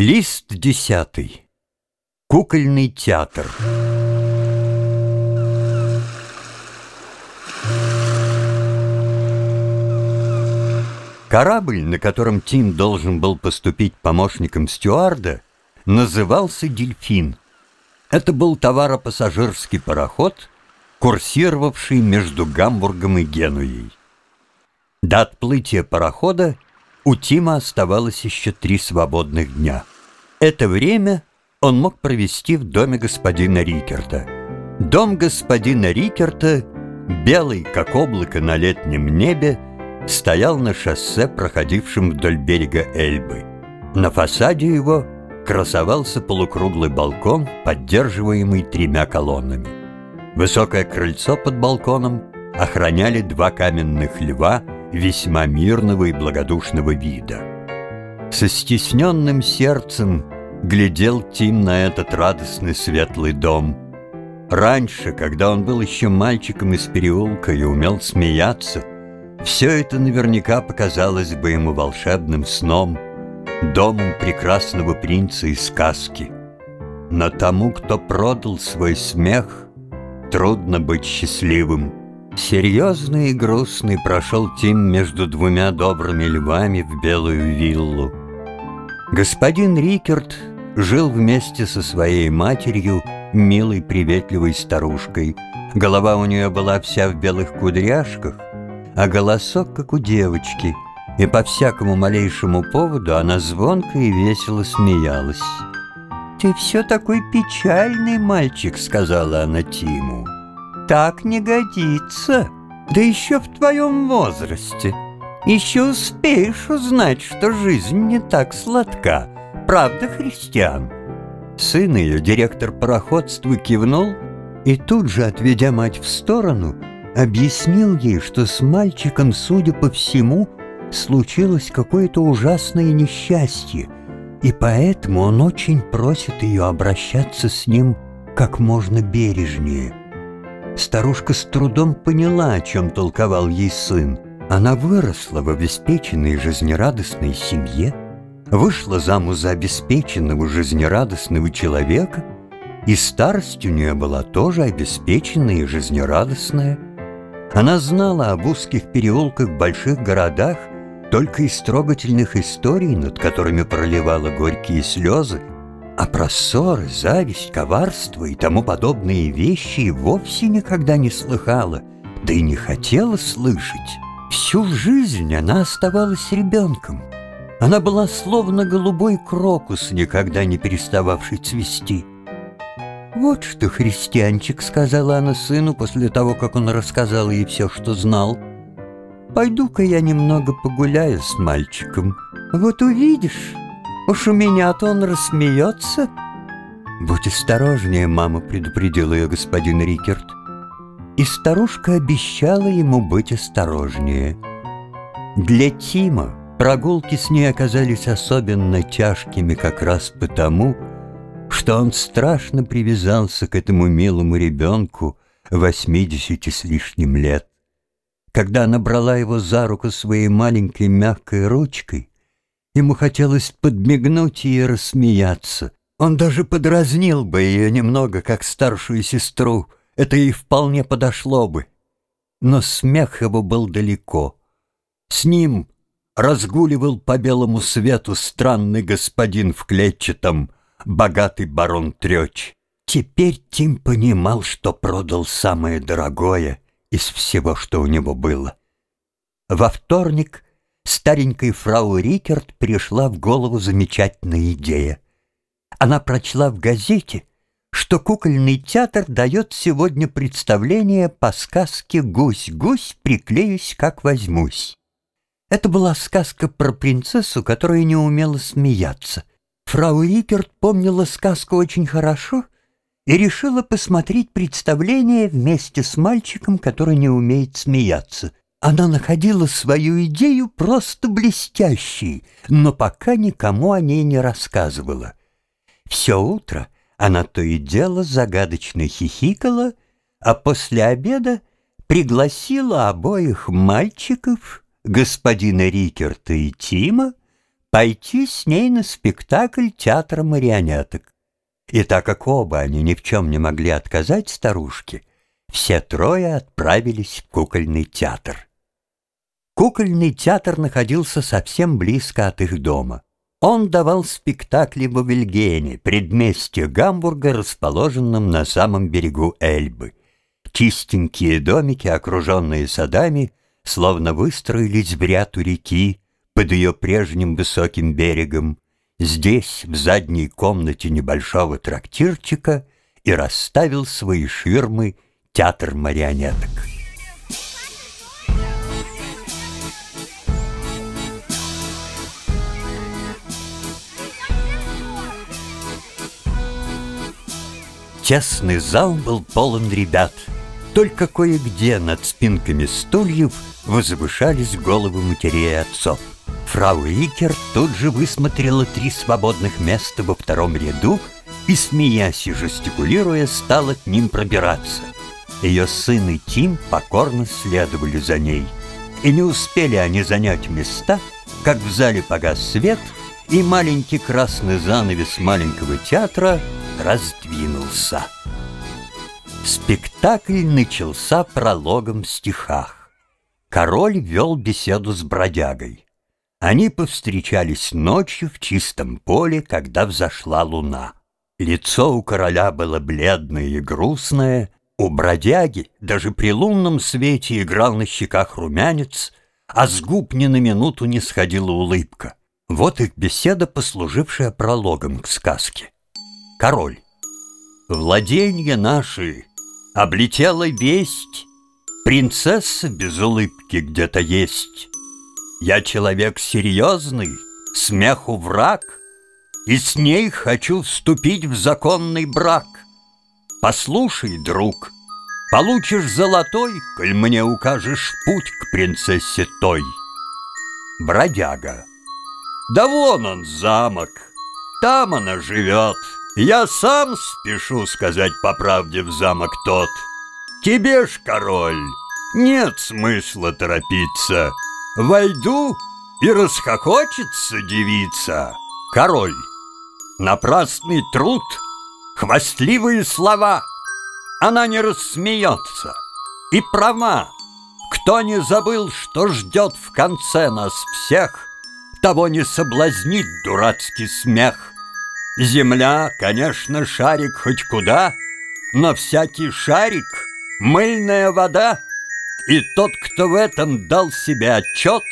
Лист десятый. Кукольный театр. Корабль, на котором Тим должен был поступить помощником стюарда, назывался «Дельфин». Это был товаропассажирский пароход, курсировавший между Гамбургом и Генуей. До отплытия парохода у Тима оставалось еще три свободных дня. Это время он мог провести в доме господина Рикерта. Дом господина Рикерта, белый, как облако на летнем небе, стоял на шоссе, проходившем вдоль берега Эльбы. На фасаде его красовался полукруглый балкон, поддерживаемый тремя колоннами. Высокое крыльцо под балконом охраняли два каменных льва — весьма мирного и благодушного вида. Со стесненным сердцем глядел Тим на этот радостный светлый дом. Раньше, когда он был еще мальчиком из переулка и умел смеяться, все это наверняка показалось бы ему волшебным сном, домом прекрасного принца из сказки. Но тому, кто продал свой смех, трудно быть счастливым — Серьезный и грустный прошел Тим между двумя добрыми львами в белую виллу. Господин Рикерт жил вместе со своей матерью, милой приветливой старушкой. Голова у нее была вся в белых кудряшках, а голосок, как у девочки, и по всякому малейшему поводу она звонко и весело смеялась. «Ты все такой печальный мальчик», — сказала она Тиму так не годится, да еще в твоем возрасте. Еще успеешь узнать, что жизнь не так сладка. Правда, христиан?» Сын ее, директор пароходства, кивнул и тут же, отведя мать в сторону, объяснил ей, что с мальчиком, судя по всему, случилось какое-то ужасное несчастье, и поэтому он очень просит ее обращаться с ним как можно бережнее. Старушка с трудом поняла, о чем толковал ей сын. Она выросла в обеспеченной жизнерадостной семье, вышла замуж за обеспеченного жизнерадостного человека, и старость у нее была тоже обеспеченная и жизнерадостная. Она знала об узких переулках в больших городах только из трогательных историй, над которыми проливала горькие слезы, а про ссоры, зависть, коварство и тому подобные вещи вовсе никогда не слыхала, да и не хотела слышать. Всю жизнь она оставалась ребенком. Она была словно голубой крокус, никогда не перестававший цвести. «Вот что, христианчик», — сказала она сыну после того, как он рассказал ей все, что знал. «Пойду-ка я немного погуляю с мальчиком. Вот увидишь, Уж у меня-то он рассмеется. Будь осторожнее, мама предупредила ее господин Рикерт. И старушка обещала ему быть осторожнее. Для Тима прогулки с ней оказались особенно тяжкими как раз потому, что он страшно привязался к этому милому ребенку восьмидесяти с лишним лет. Когда она брала его за руку своей маленькой мягкой ручкой, Ему хотелось подмигнуть и рассмеяться. Он даже подразнил бы ее немного, как старшую сестру. Это ей вполне подошло бы. Но смех его был далеко. С ним разгуливал по белому свету странный господин в клетчатом, богатый барон Трёч. Теперь Тим понимал, что продал самое дорогое из всего, что у него было. Во вторник — старенькой фрау Рикерт пришла в голову замечательная идея. Она прочла в газете, что кукольный театр дает сегодня представление по сказке «Гусь-гусь, приклеюсь, как возьмусь». Это была сказка про принцессу, которая не умела смеяться. Фрау Рикерт помнила сказку очень хорошо и решила посмотреть представление вместе с мальчиком, который не умеет смеяться — она находила свою идею просто блестящей, но пока никому о ней не рассказывала. Все утро она то и дело загадочно хихикала, а после обеда пригласила обоих мальчиков, господина Рикерта и Тима, пойти с ней на спектакль театра марионеток. И так как оба они ни в чем не могли отказать старушке, все трое отправились в кукольный театр. Кукольный театр находился совсем близко от их дома. Он давал спектакли в Авельгене, предместье Гамбурга, расположенном на самом берегу Эльбы. Чистенькие домики, окруженные садами, словно выстроились в ряд у реки под ее прежним высоким берегом. Здесь, в задней комнате небольшого трактирчика, и расставил свои ширмы театр марионеток. Тесный зал был полон ребят. Только кое-где над спинками стульев возвышались головы матерей и отцов. Фрау Рикер тут же высмотрела три свободных места во втором ряду и, смеясь и жестикулируя, стала к ним пробираться. Ее сын и Тим покорно следовали за ней. И не успели они занять места, как в зале погас свет, и маленький красный занавес маленького театра раздвинулся. Спектакль начался прологом в стихах. Король вел беседу с бродягой. Они повстречались ночью в чистом поле, когда взошла луна. Лицо у короля было бледное и грустное, у бродяги даже при лунном свете играл на щеках румянец, а с губ ни на минуту не сходила улыбка. Вот их беседа, послужившая прологом к сказке. Король. Владенье наши облетела весть, Принцесса без улыбки где-то есть. Я человек серьезный, смеху враг, И с ней хочу вступить в законный брак. Послушай, друг, получишь золотой, Коль мне укажешь путь к принцессе той. Бродяга. Да вон он замок, там она живет — я сам спешу сказать по правде в замок тот. Тебе ж, король, нет смысла торопиться. Войду и расхохочется девица. Король, напрасный труд, хвастливые слова. Она не рассмеется. И права. Кто не забыл, что ждет в конце нас всех, того не соблазнит дурацкий смех. Земля, конечно, шарик хоть куда, но всякий шарик — мыльная вода. И тот, кто в этом дал себе отчет,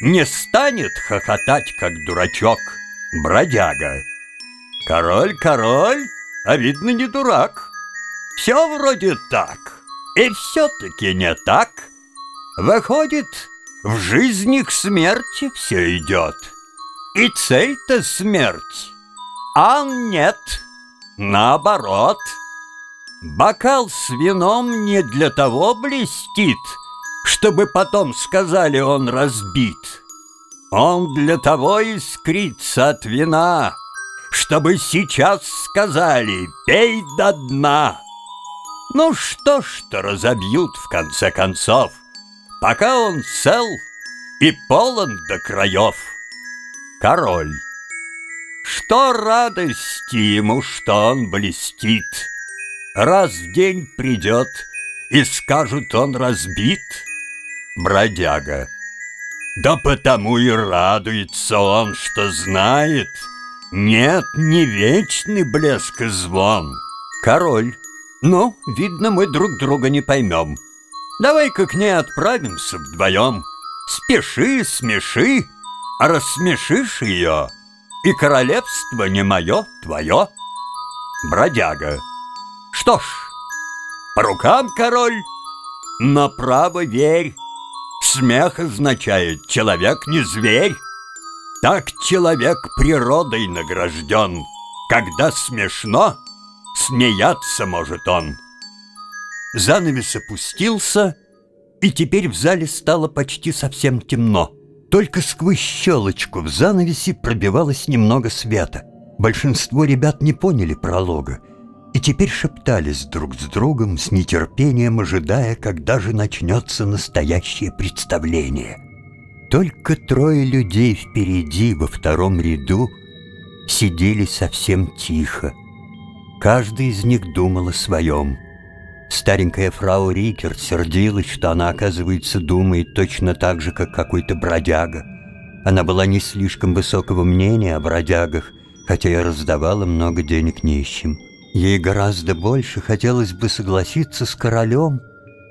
не станет хохотать, как дурачок, бродяга. Король, король, а видно не дурак. Все вроде так, и все-таки не так. Выходит, в жизни к смерти все идет. И цель-то смерть. А нет, наоборот. Бокал с вином не для того блестит, чтобы потом сказали он разбит. Он для того искрится от вина, чтобы сейчас сказали «пей до дна». Ну что ж, то разобьют в конце концов, пока он цел и полон до краев. Король. Что радости ему, что он блестит? Раз в день придет, и скажут, он разбит. Бродяга. Да потому и радуется он, что знает. Нет, не вечный блеск и звон. Король. Ну, видно, мы друг друга не поймем. Давай-ка к ней отправимся вдвоем. Спеши, смеши, а рассмешишь ее — и королевство не мое, твое. Бродяга. Что ж, по рукам, король, направо верь. Смех означает «человек не зверь». Так человек природой награжден. Когда смешно, смеяться может он. Занавес опустился, и теперь в зале стало почти совсем темно. Только сквозь щелочку в занавесе пробивалось немного света. Большинство ребят не поняли пролога и теперь шептались друг с другом с нетерпением, ожидая, когда же начнется настоящее представление. Только трое людей впереди, во втором ряду, сидели совсем тихо. Каждый из них думал о своем. Старенькая фрау Рикерт сердилась, что она, оказывается, думает точно так же, как какой-то бродяга. Она была не слишком высокого мнения о бродягах, хотя и раздавала много денег нищим. Ей гораздо больше хотелось бы согласиться с королем,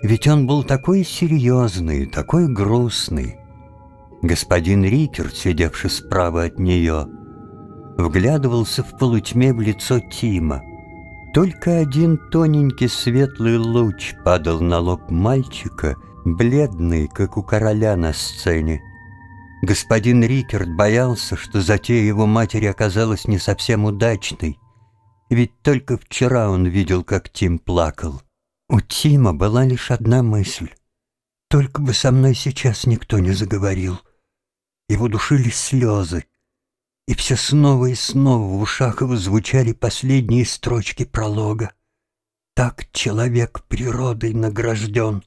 ведь он был такой серьезный, такой грустный. Господин Рикерт, сидевший справа от нее, вглядывался в полутьме в лицо Тима. Только один тоненький светлый луч падал на лоб мальчика, бледный, как у короля на сцене. Господин Рикерт боялся, что затея его матери оказалась не совсем удачной, ведь только вчера он видел, как Тим плакал. У Тима была лишь одна мысль. Только бы со мной сейчас никто не заговорил. Его душили слезы, и все снова и снова в ушах его звучали последние строчки пролога. Так человек природой награжден,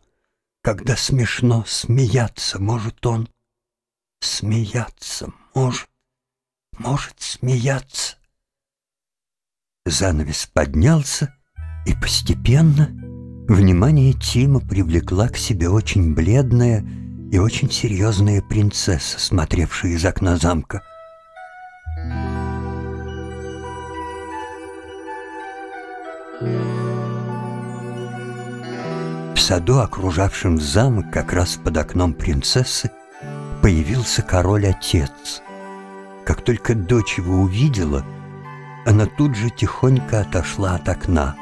когда смешно смеяться может он. Смеяться может, может смеяться. Занавес поднялся, и постепенно внимание Тима привлекла к себе очень бледная и очень серьезная принцесса, смотревшая из окна замка. В саду, окружавшем замок, как раз под окном принцессы, появился король-отец. Как только дочь его увидела, она тут же тихонько отошла от окна.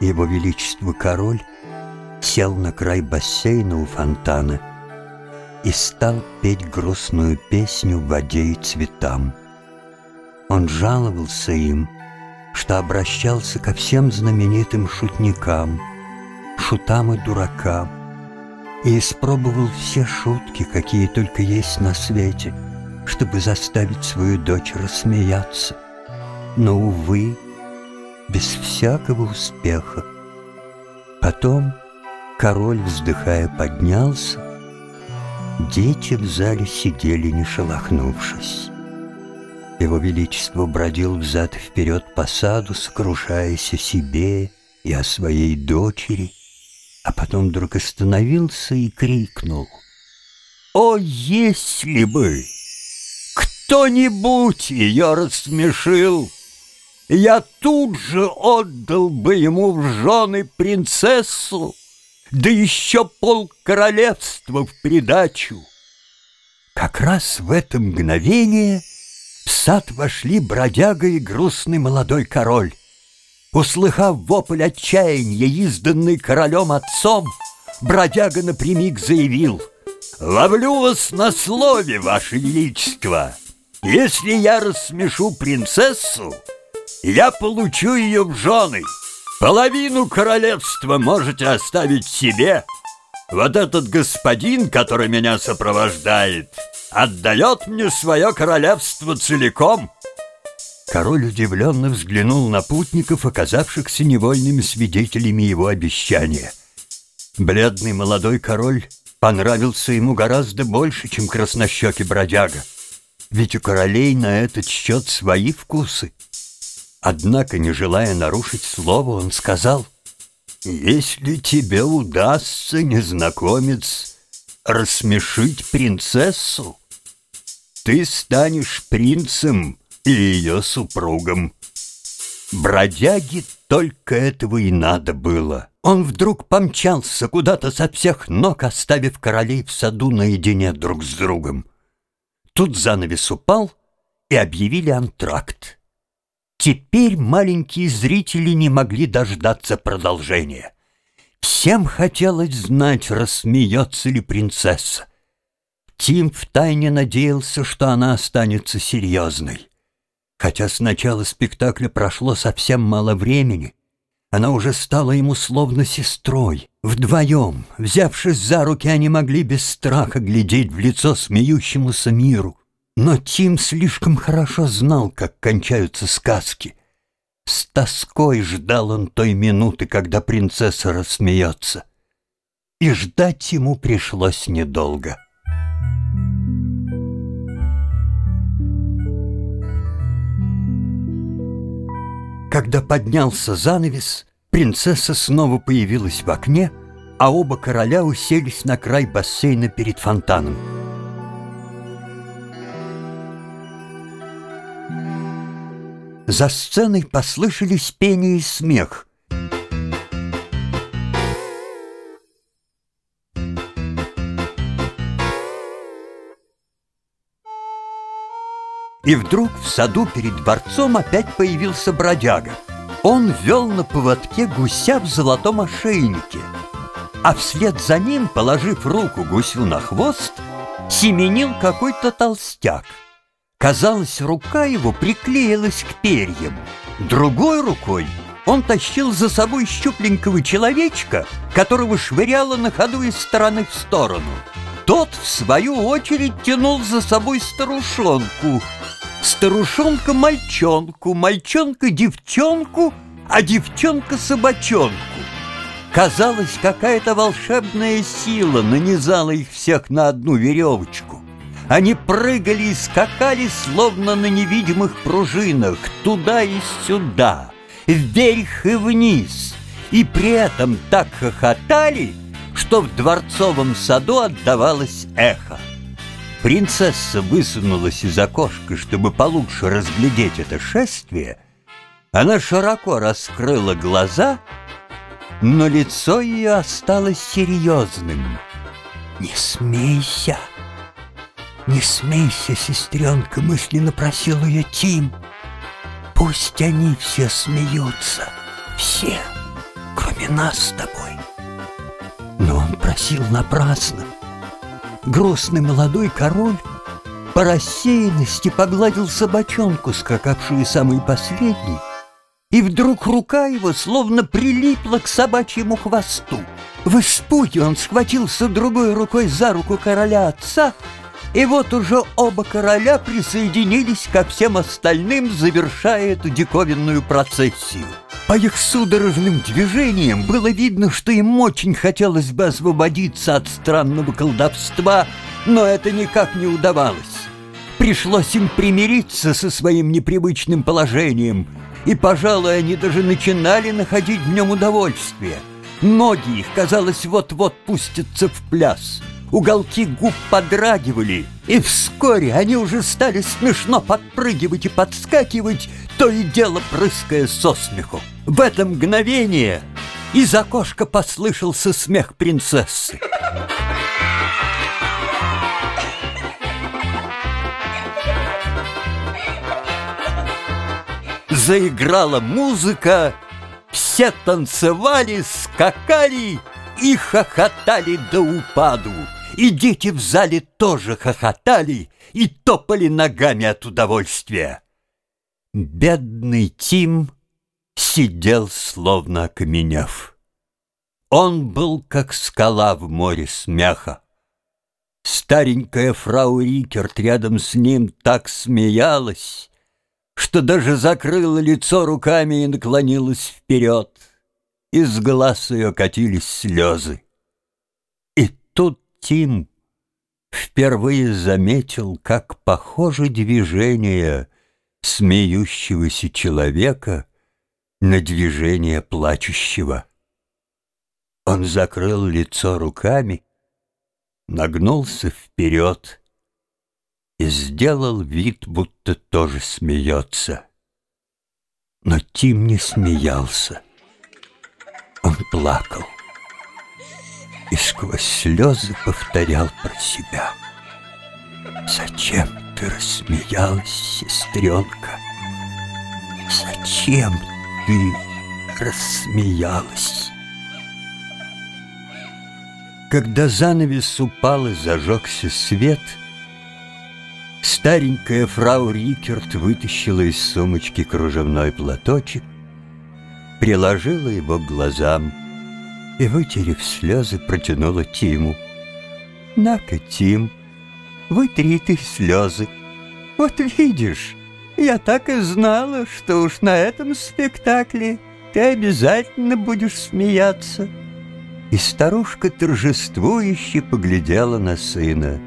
Его Величество король сел на край бассейна у фонтана и стал петь грустную песню воде и цветам. Он жаловался им, что обращался ко всем знаменитым шутникам, шутам и дуракам, и испробовал все шутки, какие только есть на свете, чтобы заставить свою дочь рассмеяться. Но, увы, без всякого успеха. Потом король, вздыхая, поднялся, дети в зале сидели, не шелохнувшись. Его Величество бродил взад и вперед по саду, сокрушаясь о себе и о своей дочери, а потом вдруг остановился и крикнул. «О, если бы кто-нибудь ее рассмешил, я тут же отдал бы ему в жены принцессу, да еще пол королевства в придачу!» Как раз в это мгновение — в сад вошли бродяга и грустный молодой король. Услыхав вопль отчаяния, изданный королем отцом, бродяга напрямик заявил «Ловлю вас на слове, ваше величество! Если я рассмешу принцессу, я получу ее в жены. Половину королевства можете оставить себе. Вот этот господин, который меня сопровождает, отдает мне свое королевство целиком». Король удивленно взглянул на путников, оказавшихся невольными свидетелями его обещания. Бледный молодой король понравился ему гораздо больше, чем краснощекий бродяга. Ведь у королей на этот счет свои вкусы. Однако, не желая нарушить слово, он сказал, «Если тебе удастся, незнакомец, рассмешить принцессу, ты станешь принцем и ее супругом. Бродяге только этого и надо было. Он вдруг помчался куда-то со всех ног, оставив королей в саду наедине друг с другом. Тут занавес упал, и объявили антракт. Теперь маленькие зрители не могли дождаться продолжения. Всем хотелось знать, рассмеется ли принцесса. Тим втайне надеялся, что она останется серьезной. Хотя с начала спектакля прошло совсем мало времени, она уже стала ему словно сестрой. Вдвоем, взявшись за руки, они могли без страха глядеть в лицо смеющемуся миру. Но Тим слишком хорошо знал, как кончаются сказки. С тоской ждал он той минуты, когда принцесса рассмеется. И ждать ему пришлось недолго. Когда поднялся занавес, принцесса снова появилась в окне, а оба короля уселись на край бассейна перед фонтаном. За сценой послышались пение и смех. И вдруг в саду перед дворцом опять появился бродяга. Он вел на поводке гуся в золотом ошейнике, а вслед за ним, положив руку гусю на хвост, семенил какой-то толстяк. Казалось, рука его приклеилась к перьям. Другой рукой он тащил за собой щупленького человечка, которого швыряло на ходу из стороны в сторону. Тот, в свою очередь, тянул за собой старушонку — Старушонка мальчонку, мальчонка девчонку, а девчонка собачонку. Казалось, какая-то волшебная сила нанизала их всех на одну веревочку. Они прыгали и скакали, словно на невидимых пружинах, туда и сюда, вверх и вниз, и при этом так хохотали, что в дворцовом саду отдавалось эхо. Принцесса высунулась из окошка, чтобы получше разглядеть это шествие. Она широко раскрыла глаза, но лицо ее осталось серьезным. «Не смейся! Не смейся, сестренка!» — мысленно просил ее Тим. «Пусть они все смеются, все, кроме нас с тобой». Но он просил напрасно грустный молодой король по рассеянности погладил собачонку, скакавшую самый последний, и вдруг рука его словно прилипла к собачьему хвосту. В испуге он схватился другой рукой за руку короля отца, и вот уже оба короля присоединились ко всем остальным, завершая эту диковинную процессию. По их судорожным движениям было видно, что им очень хотелось бы освободиться от странного колдовства, но это никак не удавалось. Пришлось им примириться со своим непривычным положением, и, пожалуй, они даже начинали находить в нем удовольствие. Ноги их, казалось, вот-вот пустятся в пляс. Уголки губ подрагивали, и вскоре они уже стали смешно подпрыгивать и подскакивать, то и дело прыская со смеху. В это мгновение из окошка послышался смех принцессы. Заиграла музыка, все танцевали, скакали и хохотали до упаду. И дети в зале тоже хохотали и топали ногами от удовольствия. Бедный Тим сидел, словно окаменев. Он был, как скала в море смеха. Старенькая фрау Рикерт рядом с ним так смеялась, что даже закрыла лицо руками и наклонилась вперед. Из глаз ее катились слезы. Тим впервые заметил, как похоже движение смеющегося человека на движение плачущего. Он закрыл лицо руками, нагнулся вперед и сделал вид, будто тоже смеется. Но Тим не смеялся. Он плакал и сквозь слезы повторял про себя. «Зачем ты рассмеялась, сестренка? Зачем ты рассмеялась. Когда занавес упал и зажегся свет, старенькая фрау Рикерт вытащила из сумочки кружевной платочек, приложила его к глазам и, вытерев слезы, протянула Тиму. «На-ка, Тим, вытри ты слезы. Вот видишь, я так и знала, что уж на этом спектакле ты обязательно будешь смеяться. И старушка торжествующе поглядела на сына.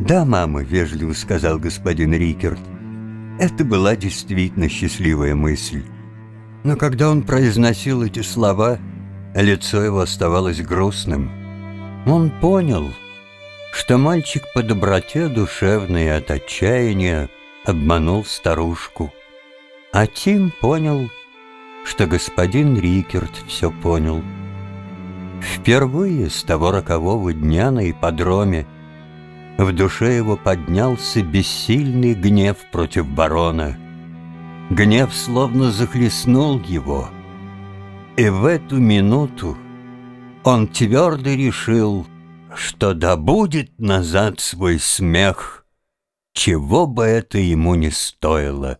«Да, мама», — вежливо сказал господин Рикерт. Это была действительно счастливая мысль. Но когда он произносил эти слова, лицо его оставалось грустным. Он понял, что мальчик по доброте душевной от отчаяния обманул старушку. А Тим понял, что господин Рикерт все понял. Впервые с того рокового дня на ипподроме в душе его поднялся бессильный гнев против барона. Гнев словно захлестнул его. И в эту минуту он твердо решил, что добудет назад свой смех, чего бы это ему не стоило.